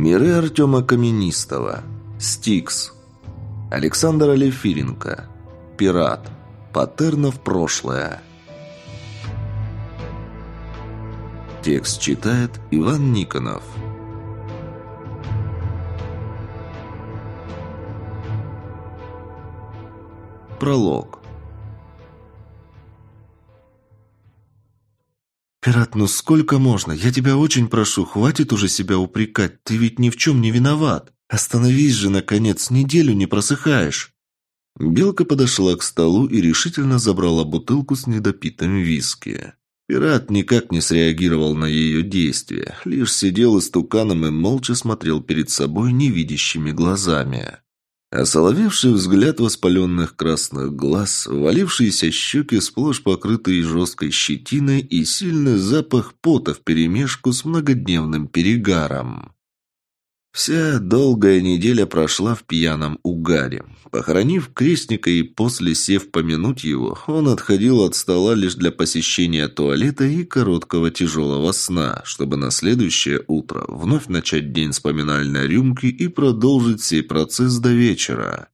Миры Артема Каменистого. Стикс. Александр Алефиренко. Пират. Патерна в прошлое. Текст читает Иван Никонов. Пролог. «Пират, ну сколько можно? Я тебя очень прошу, хватит уже себя упрекать. Ты ведь ни в чем не виноват. Остановись же, наконец, неделю не просыхаешь». Белка подошла к столу и решительно забрала бутылку с недопитым виски. Пират никак не среагировал на ее действия, лишь сидел истуканом и молча смотрел перед собой невидящими глазами. Осоловевший взгляд воспаленных красных глаз, валившиеся щеки сплошь покрытые жесткой щетиной и сильный запах пота вперемешку с многодневным перегаром. Вся долгая неделя прошла в пьяном угаре. Похоронив крестника и после сев помянуть его, он отходил от стола лишь для посещения туалета и короткого тяжелого сна, чтобы на следующее утро вновь начать день с поминальной рюмки и продолжить сей процесс до вечера.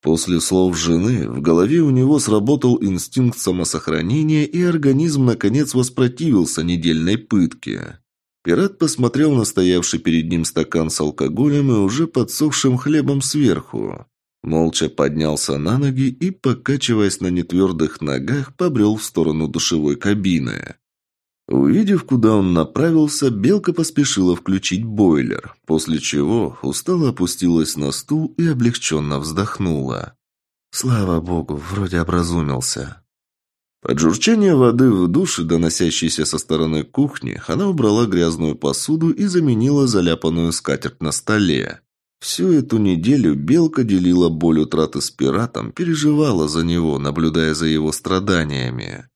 После слов жены в голове у него сработал инстинкт самосохранения, и организм наконец воспротивился недельной пытке. Пират посмотрел на стоявший перед ним стакан с алкоголем и уже подсохшим хлебом сверху. Молча поднялся на ноги и, покачиваясь на нетвердых ногах, побрел в сторону душевой кабины. Увидев, куда он направился, Белка поспешила включить бойлер, после чего устало опустилась на стул и облегченно вздохнула. «Слава богу, вроде образумился». Под журчание воды в душе, доносящейся со стороны кухни, она убрала грязную посуду и заменила заляпанную скатерть на столе. Всю эту неделю Белка делила боль утраты с пиратом, переживала за него, наблюдая за его страданиями.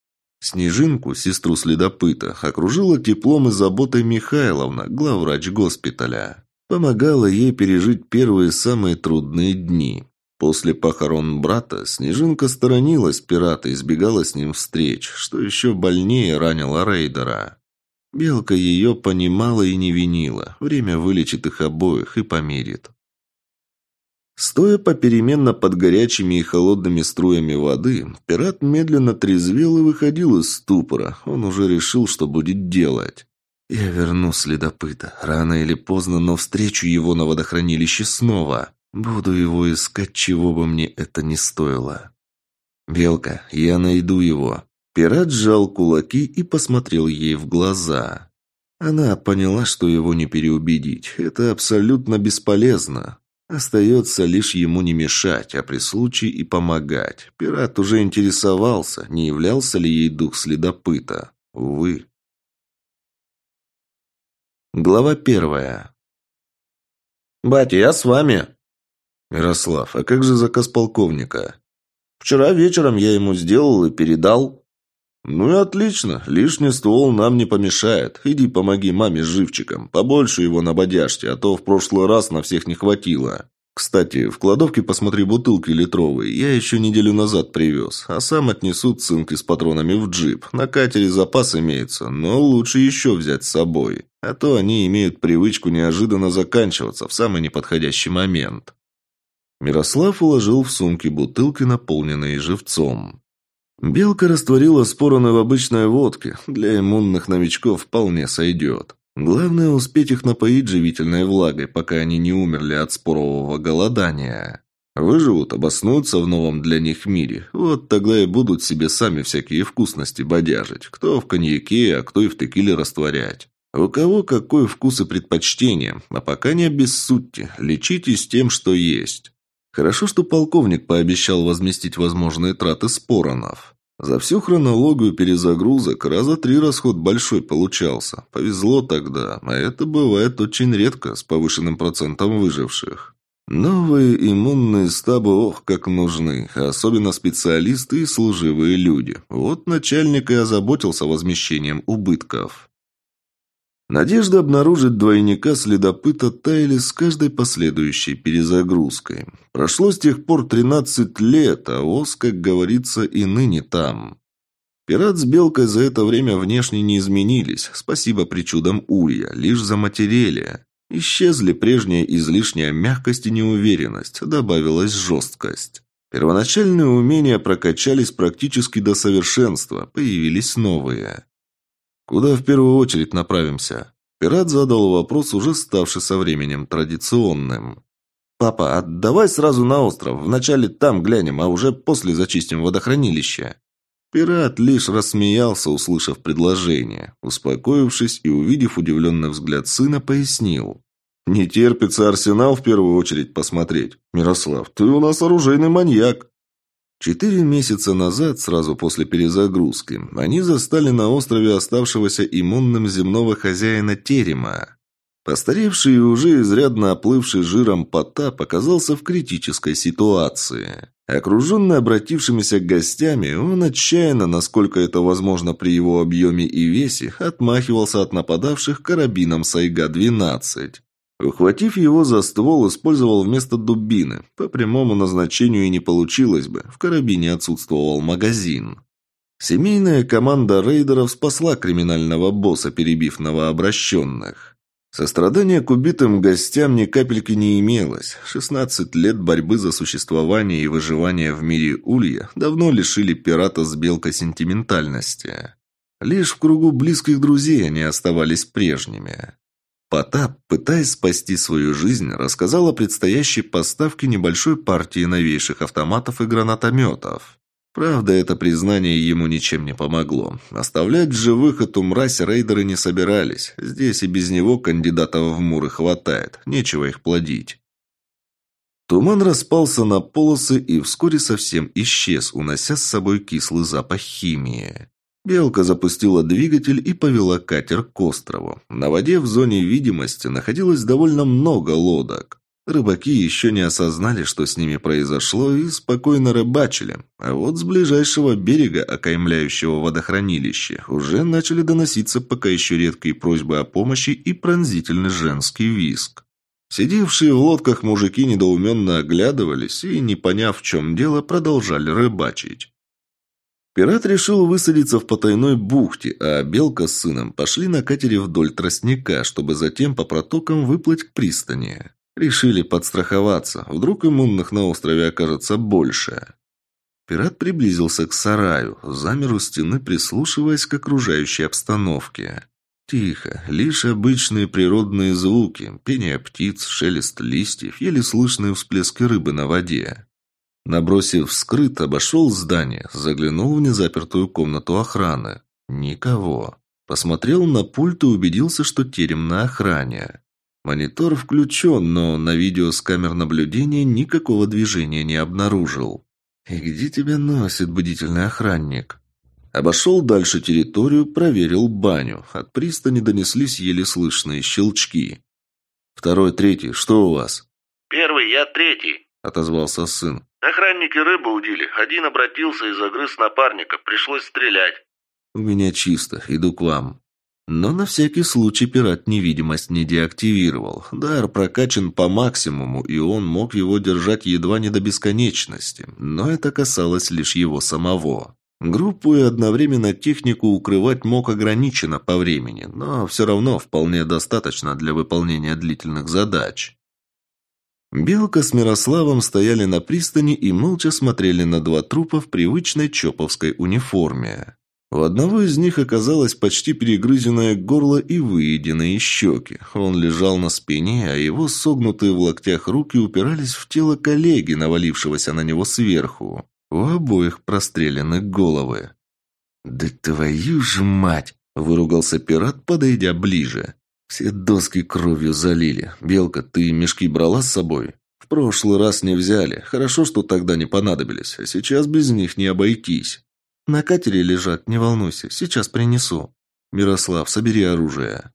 Снежинку, сестру следопыта, окружила теплом и заботой Михайловна, главврач госпиталя. Помогала ей пережить первые самые трудные дни. После похорон брата Снежинка сторонилась пирата, избегала с ним встреч, что еще больнее ранило рейдера. Белка ее понимала и не винила. Время вылечит их обоих и помирит. Стоя попеременно под горячими и холодными струями воды, пират медленно трезвел и выходил из ступора. Он уже решил, что будет делать. «Я верну следопыта. Рано или поздно, но встречу его на водохранилище снова. Буду его искать, чего бы мне это ни стоило. Белка, я найду его. Пират сжал кулаки и посмотрел ей в глаза. Она поняла, что его не переубедить. Это абсолютно бесполезно. Остается лишь ему не мешать, а при случае и помогать. Пират уже интересовался, не являлся ли ей дух следопыта. Увы. Глава первая. «Батя, я с вами!» «Мирослав, а как же заказ полковника?» «Вчера вечером я ему сделал и передал». «Ну и отлично. Лишний ствол нам не помешает. Иди помоги маме с живчиком. Побольше его набодяжьте, а то в прошлый раз на всех не хватило. Кстати, в кладовке посмотри бутылки литровые. Я еще неделю назад привез. А сам отнесу цинки с патронами в джип. На катере запас имеется, но лучше еще взять с собой. А то они имеют привычку неожиданно заканчиваться в самый неподходящий момент». Мирослав уложил в сумки бутылки, наполненные живцом. Белка растворила спороны в обычной водке. Для иммунных новичков вполне сойдет. Главное успеть их напоить живительной влагой, пока они не умерли от спорового голодания. Выживут, обоснуются в новом для них мире. Вот тогда и будут себе сами всякие вкусности бодяжить. Кто в коньяке, а кто и в текиле растворять. У кого какой вкус и предпочтение. А пока не обессудьте. Лечитесь тем, что есть. Хорошо, что полковник пообещал возместить возможные траты споронов. За всю хронологию перезагрузок раза три расход большой получался. Повезло тогда, а это бывает очень редко с повышенным процентом выживших. Новые иммунные стабы ох как нужны, особенно специалисты и служивые люди. Вот начальник и озаботился возмещением убытков. Надежда обнаружить двойника следопыта таяли с каждой последующей перезагрузкой. Прошло с тех пор 13 лет, а ОС, как говорится, и ныне там. Пират с Белкой за это время внешне не изменились, спасибо причудам Улья, лишь заматерели. Исчезли прежняя излишняя мягкость и неуверенность, добавилась жесткость. Первоначальные умения прокачались практически до совершенства, появились новые. «Куда в первую очередь направимся?» Пират задал вопрос, уже ставший со временем традиционным. «Папа, а давай сразу на остров. Вначале там глянем, а уже после зачистим водохранилище». Пират лишь рассмеялся, услышав предложение. Успокоившись и увидев удивленный взгляд сына, пояснил. «Не терпится Арсенал в первую очередь посмотреть. Мирослав, ты у нас оружейный маньяк». Четыре месяца назад, сразу после перезагрузки, они застали на острове оставшегося иммунным земного хозяина терема. Постаревший и уже изрядно оплывший жиром Потап оказался в критической ситуации. Окруженный обратившимися гостями, он отчаянно, насколько это возможно при его объеме и весе, отмахивался от нападавших карабином Сайга-12. Ухватив его за ствол, использовал вместо дубины. По прямому назначению и не получилось бы, в карабине отсутствовал магазин. Семейная команда рейдеров спасла криминального босса, перебив новообращенных. Сострадания к убитым гостям ни капельки не имелось. 16 лет борьбы за существование и выживание в мире Улья давно лишили пирата с белкой сентиментальности. Лишь в кругу близких друзей они оставались прежними. Потап, пытаясь спасти свою жизнь, рассказал о предстоящей поставке небольшой партии новейших автоматов и гранатометов. Правда, это признание ему ничем не помогло. Оставлять живых эту мразь рейдеры не собирались. Здесь и без него кандидатов в муры хватает. Нечего их плодить. Туман распался на полосы и вскоре совсем исчез, унося с собой кислый запах химии. Белка запустила двигатель и повела катер к острову. На воде в зоне видимости находилось довольно много лодок. Рыбаки еще не осознали, что с ними произошло, и спокойно рыбачили. А вот с ближайшего берега, окаймляющего водохранилище, уже начали доноситься пока еще редкие просьбы о помощи и пронзительный женский виск. Сидевшие в лодках мужики недоуменно оглядывались и, не поняв, в чем дело, продолжали рыбачить. Пират решил высадиться в потайной бухте, а Белка с сыном пошли на катере вдоль тростника, чтобы затем по протокам выплыть к пристани. Решили подстраховаться. Вдруг иммунных на острове окажется больше. Пират приблизился к сараю, замер у стены, прислушиваясь к окружающей обстановке. Тихо, лишь обычные природные звуки, пение птиц, шелест листьев, еле слышные всплески рыбы на воде. Набросив скрыт, обошел здание, заглянул в незапертую комнату охраны. Никого. Посмотрел на пульт и убедился, что терем на охране. Монитор включен, но на видео с камер наблюдения никакого движения не обнаружил. «И где тебя носит бдительный охранник?» Обошел дальше территорию, проверил баню. От пристани донеслись еле слышные щелчки. «Второй, третий, что у вас?» «Первый, я третий», — отозвался сын. «Охранники рыбу удили. Один обратился и загрыз напарника. Пришлось стрелять». «У меня чисто. Иду к вам». Но на всякий случай пират невидимость не деактивировал. Дар прокачан по максимуму, и он мог его держать едва не до бесконечности. Но это касалось лишь его самого. Группу и одновременно технику укрывать мог ограниченно по времени, но все равно вполне достаточно для выполнения длительных задач. Белка с Мирославом стояли на пристани и молча смотрели на два трупа в привычной чоповской униформе. У одного из них оказалось почти перегрызенное горло и выеденные щеки. Он лежал на спине, а его согнутые в локтях руки упирались в тело коллеги, навалившегося на него сверху. У обоих прострелены головы. «Да твою же мать!» – выругался пират, подойдя ближе. «Все доски кровью залили. Белка, ты мешки брала с собой?» «В прошлый раз не взяли. Хорошо, что тогда не понадобились, а сейчас без них не обойтись». «На катере лежат, не волнуйся, сейчас принесу». «Мирослав, собери оружие».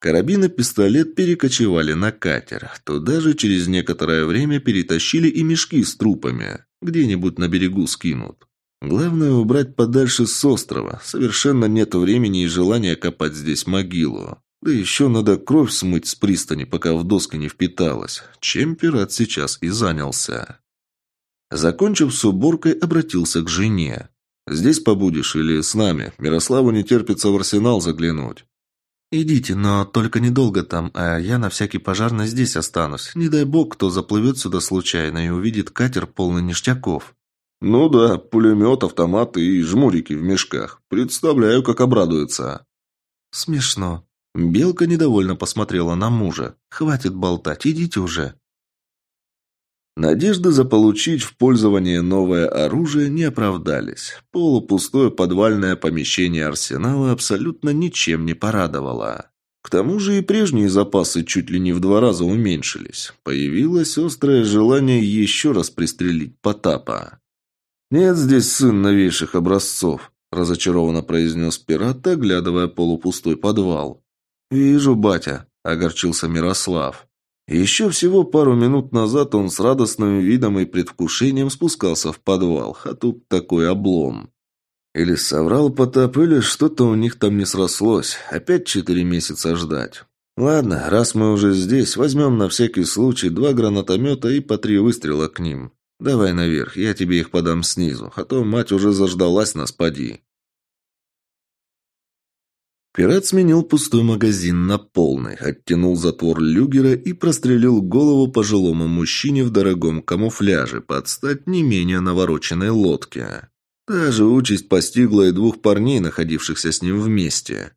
Карабин и пистолет перекочевали на катер. Туда же через некоторое время перетащили и мешки с трупами. Где-нибудь на берегу скинут. Главное убрать подальше с острова. Совершенно нет времени и желания копать здесь могилу. Да еще надо кровь смыть с пристани, пока в доски не впиталась. Чем пират сейчас и занялся. Закончив с уборкой, обратился к жене. Здесь побудешь или с нами? Мирославу не терпится в арсенал заглянуть». «Идите, но только недолго там, а я на всякий пожарный здесь останусь. Не дай бог, кто заплывет сюда случайно и увидит катер полный ништяков». «Ну да, пулемет, автоматы и жмурики в мешках. Представляю, как обрадуется». «Смешно». Белка недовольно посмотрела на мужа. «Хватит болтать, идите уже». Надежды заполучить в пользование новое оружие не оправдались. Полупустое подвальное помещение арсенала абсолютно ничем не порадовало. К тому же и прежние запасы чуть ли не в два раза уменьшились. Появилось острое желание еще раз пристрелить Потапа. «Нет здесь сын новейших образцов», – разочарованно произнес пират, оглядывая полупустой подвал. «Вижу, батя», – огорчился Мирослав. Еще всего пару минут назад он с радостным видом и предвкушением спускался в подвал, а тут такой облом. Или соврал Потап, или что-то у них там не срослось. Опять четыре месяца ждать. Ладно, раз мы уже здесь, возьмем на всякий случай два гранатомета и по три выстрела к ним. Давай наверх, я тебе их подам снизу, а то мать уже заждалась нас, поди. Пират сменил пустой магазин на полный, оттянул затвор люгера и прострелил голову пожилому мужчине в дорогом камуфляже под стать не менее навороченной лодке. Та же участь постигла и двух парней, находившихся с ним вместе.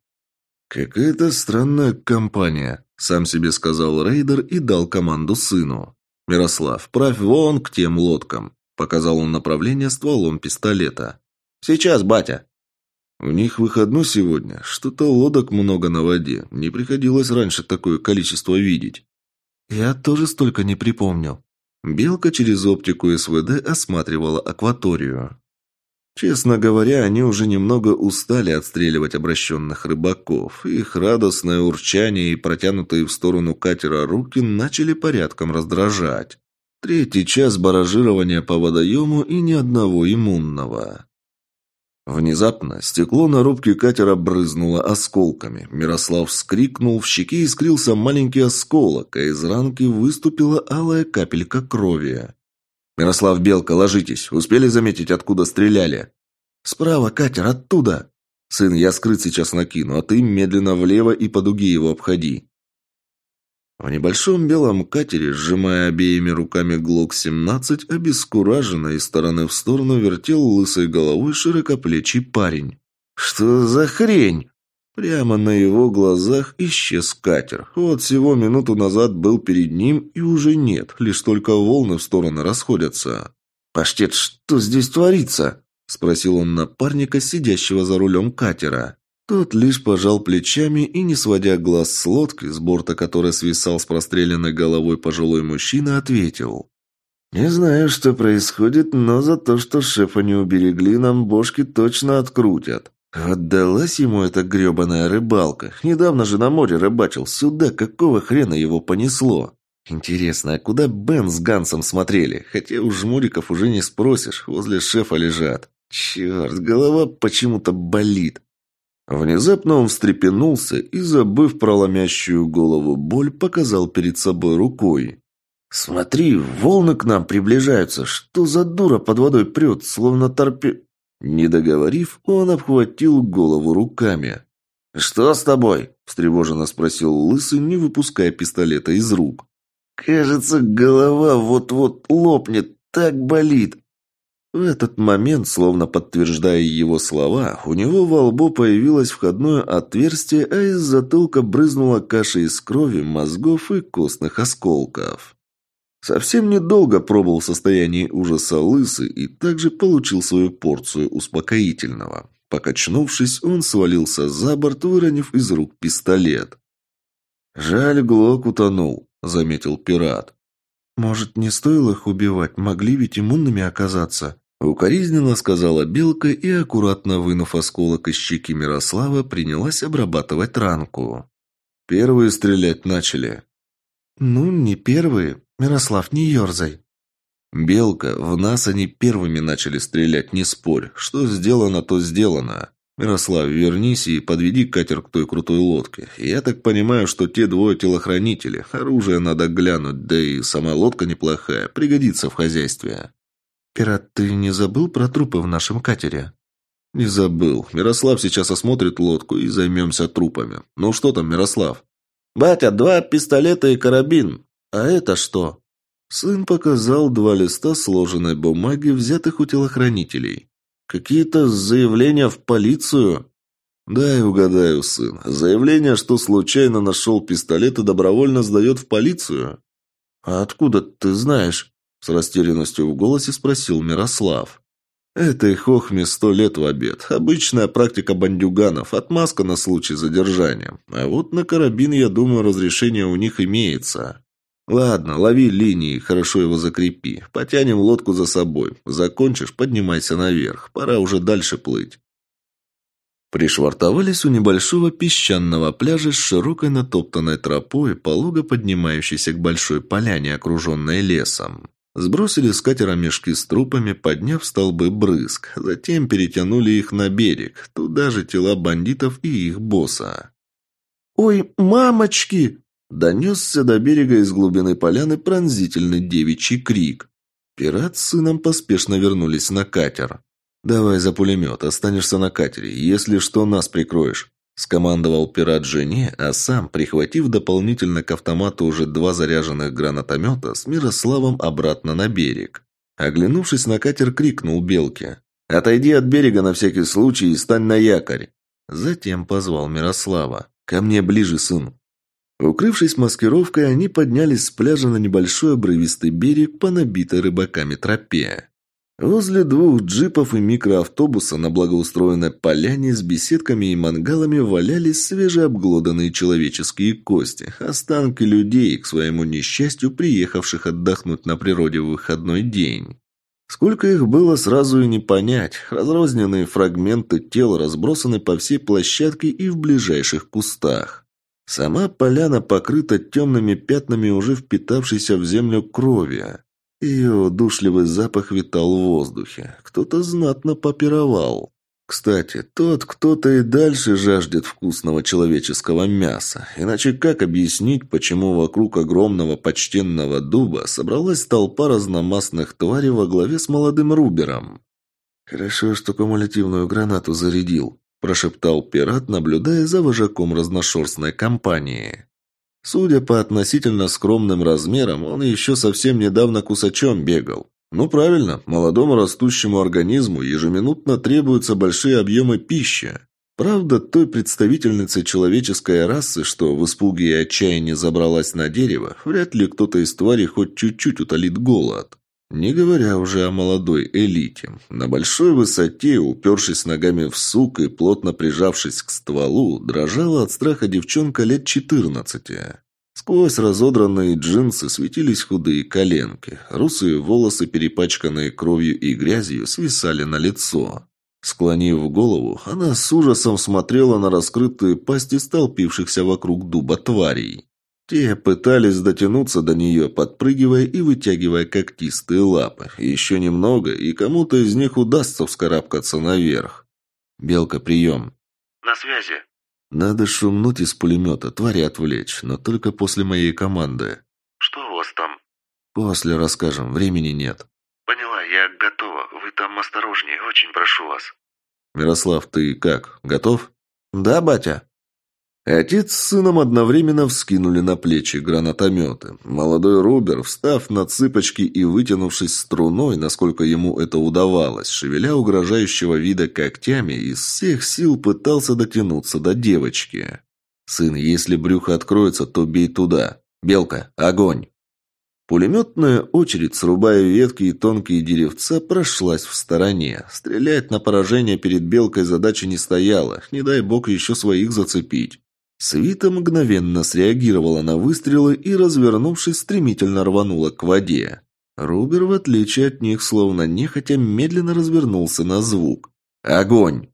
«Какая-то странная компания», — сам себе сказал рейдер и дал команду сыну. «Мирослав, правь вон к тем лодкам», — показал он направление стволом пистолета. «Сейчас, батя», у них выходной сегодня. Что-то лодок много на воде. Не приходилось раньше такое количество видеть. Я тоже столько не припомню. Белка через оптику СВД осматривала акваторию. Честно говоря, они уже немного устали отстреливать обращенных рыбаков. Их радостное урчание и протянутые в сторону катера руки начали порядком раздражать. Третий час баражирования по водоему и ни одного иммунного. Внезапно стекло на рубке катера брызнуло осколками. Мирослав вскрикнул, в щеке искрился маленький осколок, а из ранки выступила алая капелька крови. «Мирослав Белка, ложитесь. Успели заметить, откуда стреляли?» «Справа катер, оттуда!» «Сын, я скрыт сейчас накину, а ты медленно влево и по дуге его обходи». В небольшом белом катере, сжимая обеими руками ГЛОК-17, обескураженно из стороны в сторону вертел лысой головой широкоплечий парень. «Что за хрень?» Прямо на его глазах исчез катер. Вот всего минуту назад был перед ним и уже нет, лишь только волны в стороны расходятся. «Паштет, что здесь творится?» – спросил он напарника, сидящего за рулем катера. Тот лишь пожал плечами и, не сводя глаз с лодки, с борта которой свисал с простреленной головой пожилой мужчина, ответил. «Не знаю, что происходит, но за то, что шефа не уберегли, нам бошки точно открутят. Отдалась ему эта гребаная рыбалка. Недавно же на море рыбачил. Сюда какого хрена его понесло? Интересно, а куда Бен с Гансом смотрели? Хотя у жмуриков уже не спросишь, возле шефа лежат. Черт, голова почему-то болит. Внезапно он встрепенулся и, забыв про ломящую голову боль, показал перед собой рукой. «Смотри, волны к нам приближаются. Что за дура под водой прет, словно торпе...» Не договорив, он обхватил голову руками. «Что с тобой?» – встревоженно спросил Лысый, не выпуская пистолета из рук. «Кажется, голова вот-вот лопнет, так болит», в этот момент, словно подтверждая его слова, у него во лбу появилось входное отверстие, а из затылка брызнула каша из крови, мозгов и костных осколков. Совсем недолго пробыл в состоянии ужаса лысы и также получил свою порцию успокоительного. Покачнувшись, он свалился за борт, выронив из рук пистолет. «Жаль, Глок утонул», — заметил пират. «Может, не стоило их убивать? Могли ведь иммунными оказаться?» Укоризненно сказала Белка и, аккуратно вынув осколок из щеки Мирослава, принялась обрабатывать ранку. Первые стрелять начали. «Ну, не первые. Мирослав, не ерзай». «Белка, в нас они первыми начали стрелять, не спорь. Что сделано, то сделано. Мирослав, вернись и подведи катер к той крутой лодке. Я так понимаю, что те двое телохранители. Оружие надо глянуть, да и сама лодка неплохая, пригодится в хозяйстве». «Пират, ты не забыл про трупы в нашем катере?» «Не забыл. Мирослав сейчас осмотрит лодку и займемся трупами. Ну что там, Мирослав?» «Батя, два пистолета и карабин. А это что?» Сын показал два листа сложенной бумаги, взятых у телохранителей. «Какие-то заявления в полицию?» «Дай угадаю, сын. Заявление, что случайно нашел пистолет и добровольно сдает в полицию?» «А откуда ты знаешь?» С растерянностью в голосе спросил Мирослав. «Этой хохме сто лет в обед. Обычная практика бандюганов, отмазка на случай задержания. А вот на карабин, я думаю, разрешение у них имеется». «Ладно, лови линии, хорошо его закрепи. Потянем лодку за собой. Закончишь, поднимайся наверх. Пора уже дальше плыть». Пришвартовались у небольшого песчаного пляжа с широкой натоптанной тропой, полого поднимающейся к большой поляне, окруженной лесом. Сбросили с катера мешки с трупами, подняв столбы брызг. Затем перетянули их на берег. Туда же тела бандитов и их босса. «Ой, мамочки!» Донесся до берега из глубины поляны пронзительный девичий крик. Пират с сыном поспешно вернулись на катер. «Давай за пулемет, останешься на катере. Если что, нас прикроешь», – скомандовал пират жене, а сам, прихватив дополнительно к автомату уже два заряженных гранатомета, с Мирославом обратно на берег. Оглянувшись на катер, крикнул Белке. «Отойди от берега на всякий случай и стань на якорь!» Затем позвал Мирослава. «Ко мне ближе, сын!» Укрывшись маскировкой, они поднялись с пляжа на небольшой обрывистый берег по набитой рыбаками тропе. Возле двух джипов и микроавтобуса на благоустроенной поляне с беседками и мангалами валялись свежеобглоданные человеческие кости, останки людей, к своему несчастью, приехавших отдохнуть на природе в выходной день. Сколько их было, сразу и не понять. Разрозненные фрагменты тел разбросаны по всей площадке и в ближайших кустах. Сама поляна покрыта темными пятнами уже впитавшейся в землю крови. Ее удушливый запах витал в воздухе. Кто-то знатно попировал. Кстати, тот кто-то и дальше жаждет вкусного человеческого мяса. Иначе как объяснить, почему вокруг огромного почтенного дуба собралась толпа разномастных тварей во главе с молодым Рубером? Хорошо, что кумулятивную гранату зарядил прошептал пират, наблюдая за вожаком разношерстной компании. Судя по относительно скромным размерам, он еще совсем недавно кусачом бегал. Ну правильно, молодому растущему организму ежеминутно требуются большие объемы пищи. Правда, той представительнице человеческой расы, что в испуге и отчаянии забралась на дерево, вряд ли кто-то из тварей хоть чуть-чуть утолит голод. Не говоря уже о молодой элите. На большой высоте, упершись ногами в сук и плотно прижавшись к стволу, дрожала от страха девчонка лет четырнадцати. Сквозь разодранные джинсы светились худые коленки. Русые волосы, перепачканные кровью и грязью, свисали на лицо. Склонив голову, она с ужасом смотрела на раскрытые пасти столпившихся вокруг дуба тварей. Те пытались дотянуться до нее, подпрыгивая и вытягивая когтистые лапы. Еще немного, и кому-то из них удастся вскарабкаться наверх. «Белка, прием!» «На связи!» «Надо шумнуть из пулемета, твари отвлечь, но только после моей команды». «Что у вас там?» «После расскажем, времени нет». «Поняла, я готова. Вы там осторожнее, очень прошу вас». «Мирослав, ты как, готов?» «Да, батя». Отец с сыном одновременно вскинули на плечи гранатометы. Молодой Рубер, встав на цыпочки и вытянувшись струной, насколько ему это удавалось, шевеля угрожающего вида когтями, из всех сил пытался дотянуться до девочки. «Сын, если брюхо откроется, то бей туда. Белка, огонь!» Пулеметная очередь, срубая ветки и тонкие деревца, прошлась в стороне. Стрелять на поражение перед белкой задачи не стояла, не дай бог еще своих зацепить. Свита мгновенно среагировала на выстрелы и, развернувшись, стремительно рванула к воде. Рубер, в отличие от них, словно нехотя, медленно развернулся на звук. «Огонь!»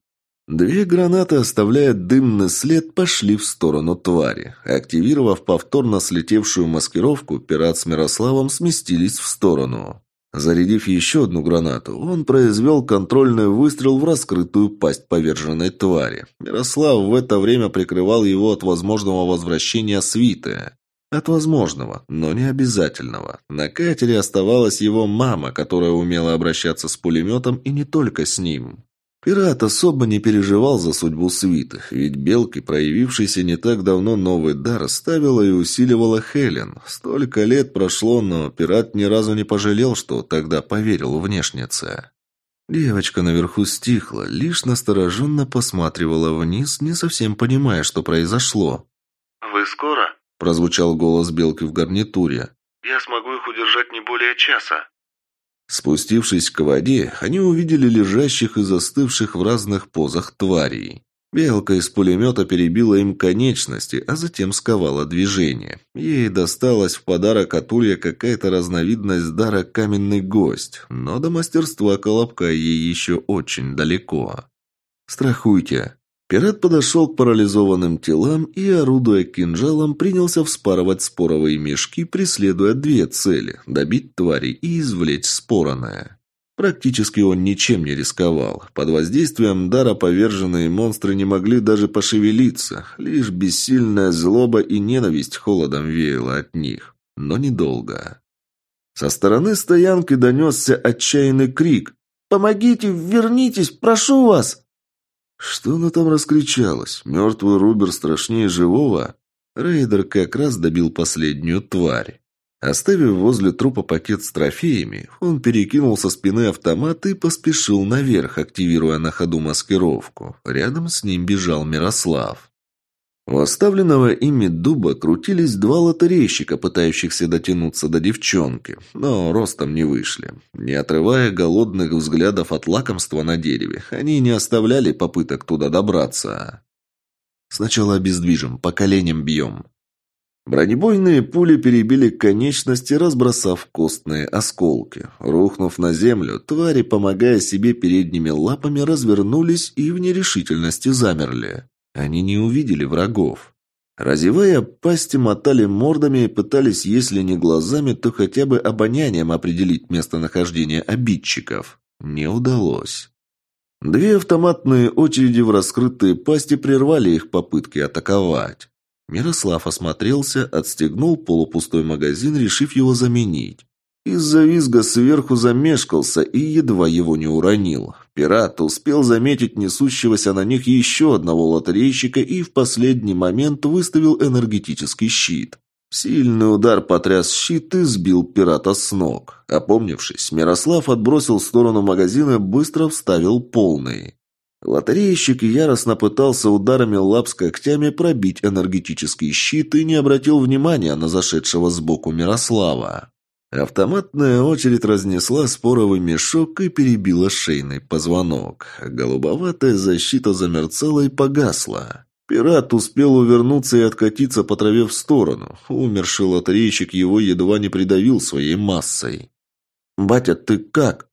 Две гранаты, оставляя дымный след, пошли в сторону твари. Активировав повторно слетевшую маскировку, пират с Мирославом сместились в сторону. Зарядив еще одну гранату, он произвел контрольный выстрел в раскрытую пасть поверженной твари. Мирослав в это время прикрывал его от возможного возвращения свиты. От возможного, но не обязательного. На катере оставалась его мама, которая умела обращаться с пулеметом и не только с ним. Пират особо не переживал за судьбу свиты, ведь белки, проявившийся не так давно новый дар, ставила и усиливала Хелен. Столько лет прошло, но пират ни разу не пожалел, что тогда поверил внешнице. Девочка наверху стихла, лишь настороженно посматривала вниз, не совсем понимая, что произошло. «Вы скоро?» – прозвучал голос белки в гарнитуре. «Я смогу их удержать не более часа». Спустившись к воде, они увидели лежащих и застывших в разных позах тварей. Белка из пулемета перебила им конечности, а затем сковала движение. Ей досталась в подарок от Улья какая-то разновидность дара «каменный гость», но до мастерства Колобка ей еще очень далеко. «Страхуйте». Пират подошел к парализованным телам и, орудуя кинжалом, принялся вспарывать споровые мешки, преследуя две цели – добить твари и извлечь споранное. Практически он ничем не рисковал. Под воздействием дара поверженные монстры не могли даже пошевелиться. Лишь бессильная злоба и ненависть холодом веяла от них. Но недолго. Со стороны стоянки донесся отчаянный крик. «Помогите! Вернитесь! Прошу вас!» Что она там раскричалась? Мертвый Рубер страшнее живого? Рейдер как раз добил последнюю тварь. Оставив возле трупа пакет с трофеями, он перекинул со спины автомат и поспешил наверх, активируя на ходу маскировку. Рядом с ним бежал Мирослав. У оставленного ими дуба крутились два лотерейщика, пытающихся дотянуться до девчонки, но ростом не вышли. Не отрывая голодных взглядов от лакомства на дереве, они не оставляли попыток туда добраться. «Сначала обездвижим, по коленям бьем», Бронебойные пули перебили конечности, разбросав костные осколки. Рухнув на землю, твари, помогая себе передними лапами, развернулись и в нерешительности замерли. Они не увидели врагов. Разевая пасти, мотали мордами и пытались, если не глазами, то хотя бы обонянием определить местонахождение обидчиков. Не удалось. Две автоматные очереди в раскрытые пасти прервали их попытки атаковать. Мирослав осмотрелся, отстегнул полупустой магазин, решив его заменить. Из-за визга сверху замешкался и едва его не уронил. Пират успел заметить несущегося на них еще одного лотерейщика и в последний момент выставил энергетический щит. Сильный удар потряс щит и сбил пирата с ног. Опомнившись, Мирослав отбросил в сторону магазина, быстро вставил полный. Лотерейщик яростно пытался ударами лап с когтями пробить энергетический щит и не обратил внимания на зашедшего сбоку Мирослава. Автоматная очередь разнесла споровый мешок и перебила шейный позвонок. Голубоватая защита замерцала и погасла. Пират успел увернуться и откатиться по траве в сторону. Умерший лотерейщик его едва не придавил своей массой. «Батя, ты как?»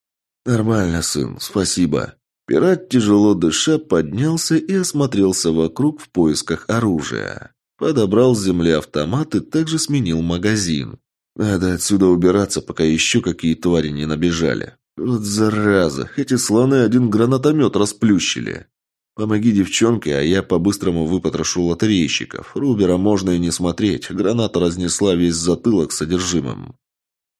«Нормально, сын, спасибо», Пират, тяжело дыша, поднялся и осмотрелся вокруг в поисках оружия. Подобрал с земли автомат и также сменил магазин. Надо отсюда убираться, пока еще какие твари не набежали. Вот зараза, эти слоны один гранатомет расплющили. Помоги девчонке, а я по-быстрому выпотрошу лотерейщиков. Рубера можно и не смотреть, граната разнесла весь затылок содержимым.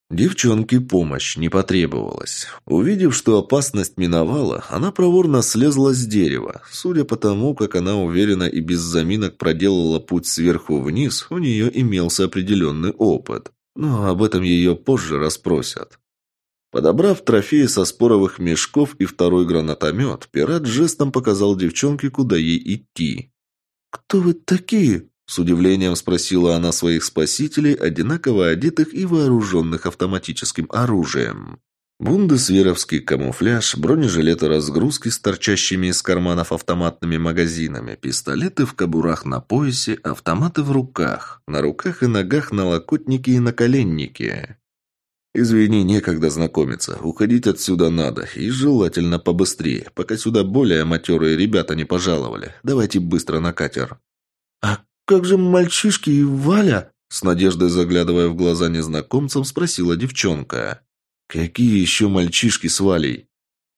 Девчонке помощь не потребовалась. Увидев, что опасность миновала, она проворно слезла с дерева. Судя по тому, как она уверенно и без заминок проделала путь сверху вниз, у нее имелся определенный опыт. Но об этом ее позже расспросят. Подобрав трофеи со споровых мешков и второй гранатомет, пират жестом показал девчонке, куда ей идти. «Кто вы такие?» С удивлением спросила она своих спасителей, одинаково одетых и вооруженных автоматическим оружием. Бундесверовский камуфляж, бронежилеты разгрузки с торчащими из карманов автоматными магазинами, пистолеты в кобурах на поясе, автоматы в руках, на руках и ногах налокотники и наколенники. «Извини, некогда знакомиться. Уходить отсюда надо. И желательно побыстрее, пока сюда более матерые ребята не пожаловали. Давайте быстро на катер». «А как же мальчишки и Валя?» С надеждой заглядывая в глаза незнакомцам, спросила девчонка. «Какие еще мальчишки с Валей?»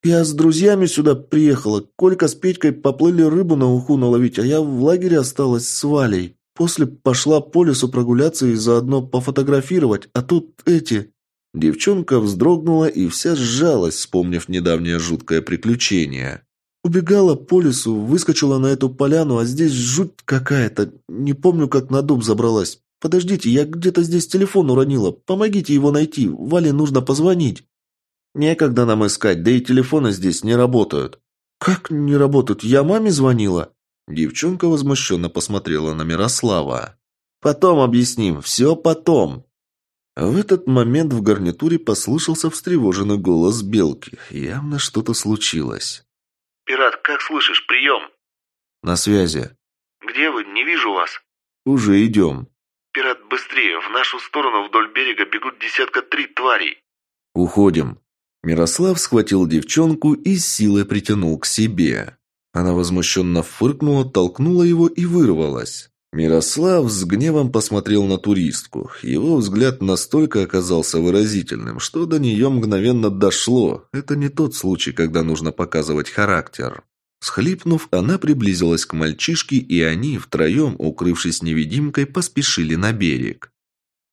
«Я с друзьями сюда приехала. Колька с Петькой поплыли рыбу на уху наловить, а я в лагере осталась с Валей. После пошла по лесу прогуляться и заодно пофотографировать, а тут эти...» Девчонка вздрогнула и вся сжалась, вспомнив недавнее жуткое приключение. Убегала по лесу, выскочила на эту поляну, а здесь жуть какая-то. Не помню, как на дуб забралась. Подождите, я где-то здесь телефон уронила. Помогите его найти. Вале нужно позвонить». «Некогда нам искать, да и телефоны здесь не работают». «Как не работают? Я маме звонила». Девчонка возмущенно посмотрела на Мирослава. «Потом объясним, все потом». В этот момент в гарнитуре послышался встревоженный голос Белки. Явно что-то случилось. «Пират, как слышишь? Прием!» «На связи». «Где вы? Не вижу вас». «Уже идем». «Пират, быстрее! В нашу сторону вдоль берега бегут десятка три тварей!» «Уходим!» Мирослав схватил девчонку и силой притянул к себе. Она возмущенно фыркнула, толкнула его и вырвалась. Мирослав с гневом посмотрел на туристку. Его взгляд настолько оказался выразительным, что до нее мгновенно дошло. Это не тот случай, когда нужно показывать характер. Схлипнув, она приблизилась к мальчишке, и они, втроем, укрывшись невидимкой, поспешили на берег.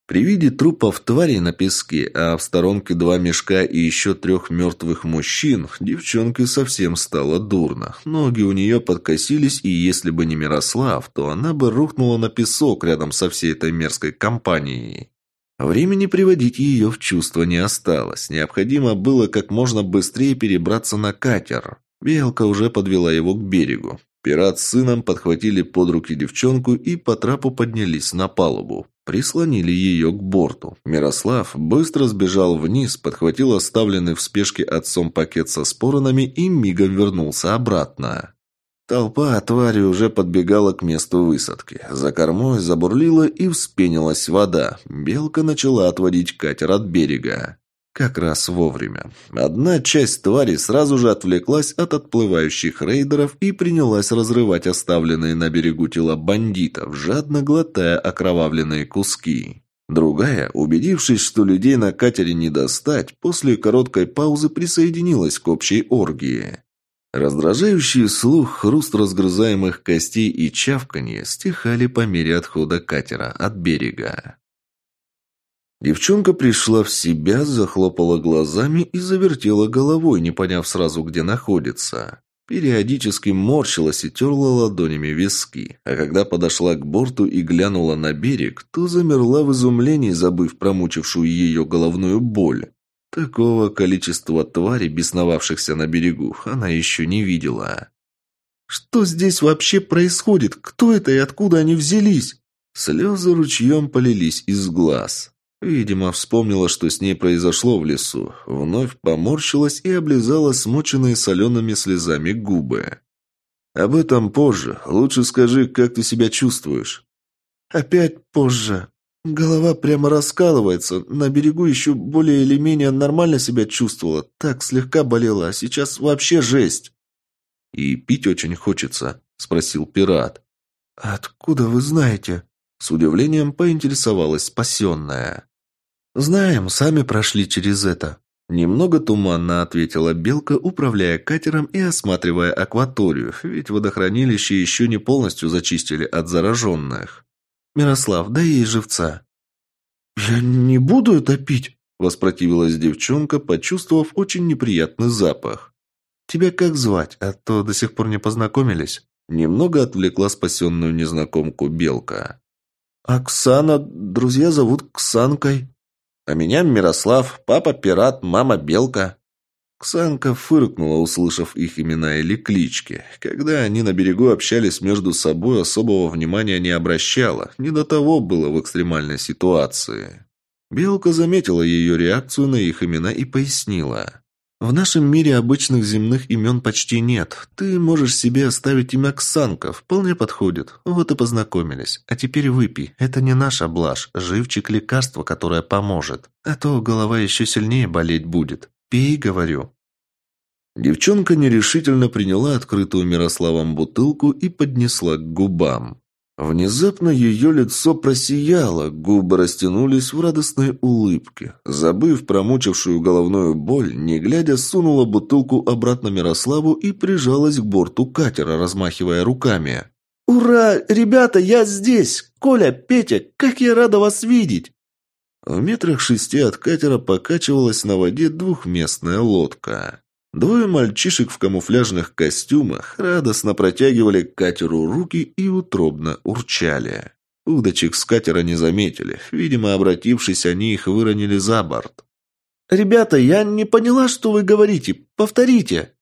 При виде трупов тварей на песке, а в сторонке два мешка и еще трех мертвых мужчин, девчонке совсем стало дурно. Ноги у нее подкосились, и если бы не Мирослав, то она бы рухнула на песок рядом со всей этой мерзкой компанией. Времени приводить ее в чувство не осталось. Необходимо было как можно быстрее перебраться на катер. Белка уже подвела его к берегу. Пират с сыном подхватили под руки девчонку и по трапу поднялись на палубу. Прислонили ее к борту. Мирослав быстро сбежал вниз, подхватил оставленный в спешке отцом пакет со споронами и мигом вернулся обратно. Толпа твари уже подбегала к месту высадки. За кормой забурлила и вспенилась вода. Белка начала отводить катер от берега. Как раз вовремя. Одна часть твари сразу же отвлеклась от отплывающих рейдеров и принялась разрывать оставленные на берегу тела бандитов, жадно глотая окровавленные куски. Другая, убедившись, что людей на катере не достать, после короткой паузы присоединилась к общей оргии. Раздражающий слух, хруст разгрызаемых костей и чавканье стихали по мере отхода катера от берега. Девчонка пришла в себя, захлопала глазами и завертела головой, не поняв сразу, где находится. Периодически морщилась и терла ладонями виски, а когда подошла к борту и глянула на берег, то замерла в изумлении, забыв промучившую ее головную боль. Такого количества тварей, бесновавшихся на берегу, она еще не видела. «Что здесь вообще происходит? Кто это и откуда они взялись?» Слезы ручьем полились из глаз. Видимо, вспомнила, что с ней произошло в лесу. Вновь поморщилась и облизала смоченные солеными слезами губы. «Об этом позже. Лучше скажи, как ты себя чувствуешь?» «Опять позже. Голова прямо раскалывается. На берегу еще более или менее нормально себя чувствовала. Так слегка болела, а сейчас вообще жесть». «И пить очень хочется?» – спросил пират. «Откуда вы знаете?» С удивлением поинтересовалась спасенная. «Знаем, сами прошли через это». Немного туманно ответила Белка, управляя катером и осматривая акваторию, ведь водохранилище еще не полностью зачистили от зараженных. «Мирослав, дай ей живца». «Я не буду это пить», – воспротивилась девчонка, почувствовав очень неприятный запах. «Тебя как звать? А то до сих пор не познакомились». Немного отвлекла спасенную незнакомку Белка. «Оксана, друзья зовут Ксанкой». А меня Мирослав, папа пират, мама белка». Ксанка фыркнула, услышав их имена или клички. Когда они на берегу общались между собой, особого внимания не обращала. Не до того было в экстремальной ситуации. Белка заметила ее реакцию на их имена и пояснила. В нашем мире обычных земных имен почти нет. Ты можешь себе оставить имя Ксанка, вполне подходит. Вот и познакомились. А теперь выпей. Это не наша блажь, живчик лекарство, которое поможет. А то голова еще сильнее болеть будет. Пей, говорю». Девчонка нерешительно приняла открытую Мирославом бутылку и поднесла к губам. Внезапно ее лицо просияло, губы растянулись в радостной улыбке. Забыв промучившую головную боль, не глядя, сунула бутылку обратно Мирославу и прижалась к борту катера, размахивая руками. «Ура! Ребята, я здесь! Коля, Петя, как я рада вас видеть!» В метрах шести от катера покачивалась на воде двухместная лодка. Двое мальчишек в камуфляжных костюмах радостно протягивали к катеру руки и утробно урчали. Удочек с катера не заметили. Видимо, обратившись, они их выронили за борт. «Ребята, я не поняла, что вы говорите. Повторите!»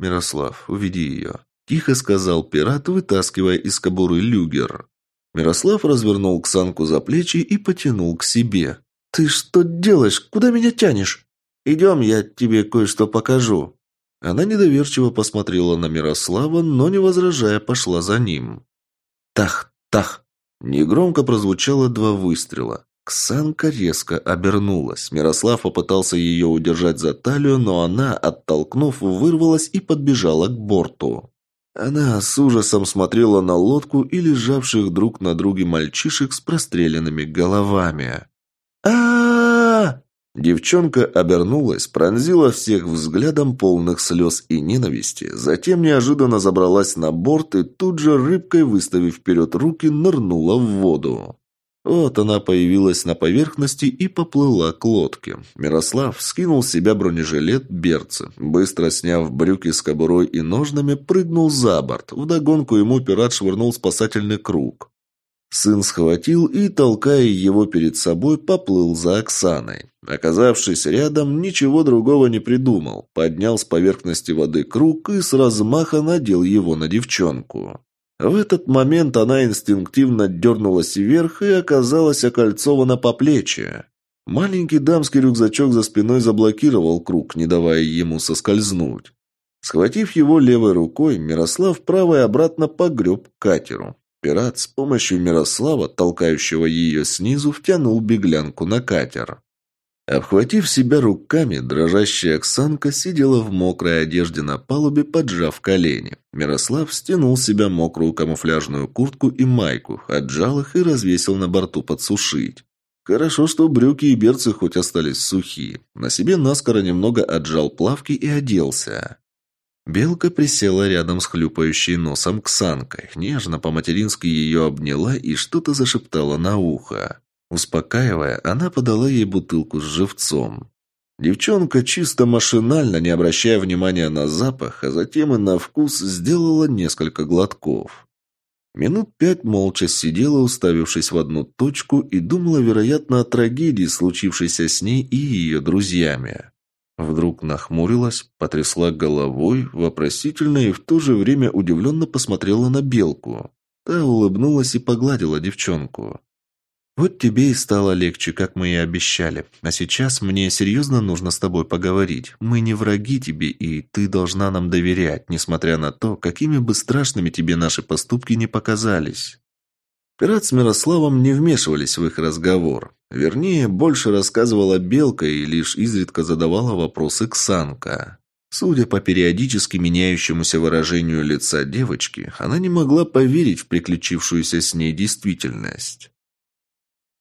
«Мирослав, уведи ее», – тихо сказал пират, вытаскивая из кобуры люгер. Мирослав развернул Ксанку за плечи и потянул к себе. «Ты что делаешь? Куда меня тянешь?» «Идем, я тебе кое-что покажу». Она недоверчиво посмотрела на Мирослава, но, не возражая, пошла за ним. «Тах! Тах!» Негромко прозвучало два выстрела. Ксанка резко обернулась. Мирослав попытался ее удержать за талию, но она, оттолкнув, вырвалась и подбежала к борту. Она с ужасом смотрела на лодку и лежавших друг на друге мальчишек с простреленными головами. Девчонка обернулась, пронзила всех взглядом полных слез и ненависти, затем неожиданно забралась на борт и тут же рыбкой, выставив вперед руки, нырнула в воду. Вот она появилась на поверхности и поплыла к лодке. Мирослав скинул с себя бронежилет берцы, быстро сняв брюки с кобурой и ножнами, прыгнул за борт. Вдогонку ему пират швырнул спасательный круг. Сын схватил и, толкая его перед собой, поплыл за Оксаной. Оказавшись рядом, ничего другого не придумал. Поднял с поверхности воды круг и с размаха надел его на девчонку. В этот момент она инстинктивно дернулась вверх и оказалась окольцована по плечи. Маленький дамский рюкзачок за спиной заблокировал круг, не давая ему соскользнуть. Схватив его левой рукой, Мирослав правой обратно погреб к катеру. Пират с помощью Мирослава, толкающего ее снизу, втянул беглянку на катер. Обхватив себя руками, дрожащая Оксанка сидела в мокрой одежде на палубе, поджав колени. Мирослав стянул с себя мокрую камуфляжную куртку и майку, отжал их и развесил на борту подсушить. Хорошо, что брюки и берцы хоть остались сухие. На себе наскоро немного отжал плавки и оделся. Белка присела рядом с хлюпающей носом Ксанкой, нежно по-матерински ее обняла и что-то зашептала на ухо. Успокаивая, она подала ей бутылку с живцом. Девчонка чисто машинально, не обращая внимания на запах, а затем и на вкус, сделала несколько глотков. Минут пять молча сидела, уставившись в одну точку, и думала, вероятно, о трагедии, случившейся с ней и ее друзьями. Вдруг нахмурилась, потрясла головой, вопросительно и в то же время удивленно посмотрела на белку. Та улыбнулась и погладила девчонку. «Вот тебе и стало легче, как мы и обещали. А сейчас мне серьезно нужно с тобой поговорить. Мы не враги тебе, и ты должна нам доверять, несмотря на то, какими бы страшными тебе наши поступки не показались». Пират с Мирославом не вмешивались в их разговор. Вернее, больше рассказывала Белка и лишь изредка задавала вопросы Ксанка. Судя по периодически меняющемуся выражению лица девочки, она не могла поверить в приключившуюся с ней действительность.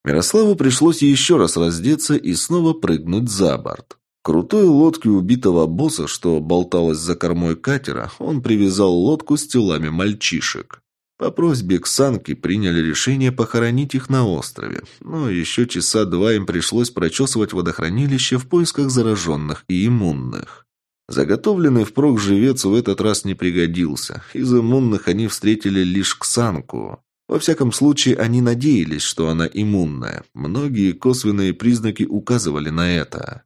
Мирославу пришлось еще раз раздеться и снова прыгнуть за борт. Крутой лодке убитого босса, что болталась за кормой катера, он привязал лодку с телами мальчишек. По просьбе Ксанки приняли решение похоронить их на острове, но еще часа два им пришлось прочесывать водохранилище в поисках зараженных и иммунных. Заготовленный впрок живец в этот раз не пригодился. Из иммунных они встретили лишь Ксанку. Во всяком случае, они надеялись, что она иммунная. Многие косвенные признаки указывали на это.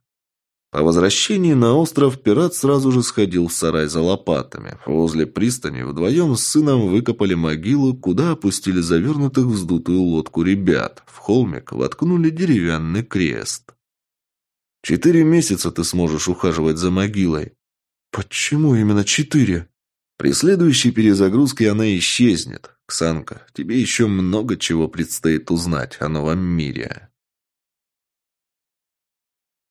По возвращении на остров пират сразу же сходил в сарай за лопатами. Возле пристани вдвоем с сыном выкопали могилу, куда опустили завернутых в вздутую лодку ребят. В холмик воткнули деревянный крест. «Четыре месяца ты сможешь ухаживать за могилой». «Почему именно четыре?» «При следующей перезагрузке она исчезнет. Ксанка, тебе еще много чего предстоит узнать о новом мире».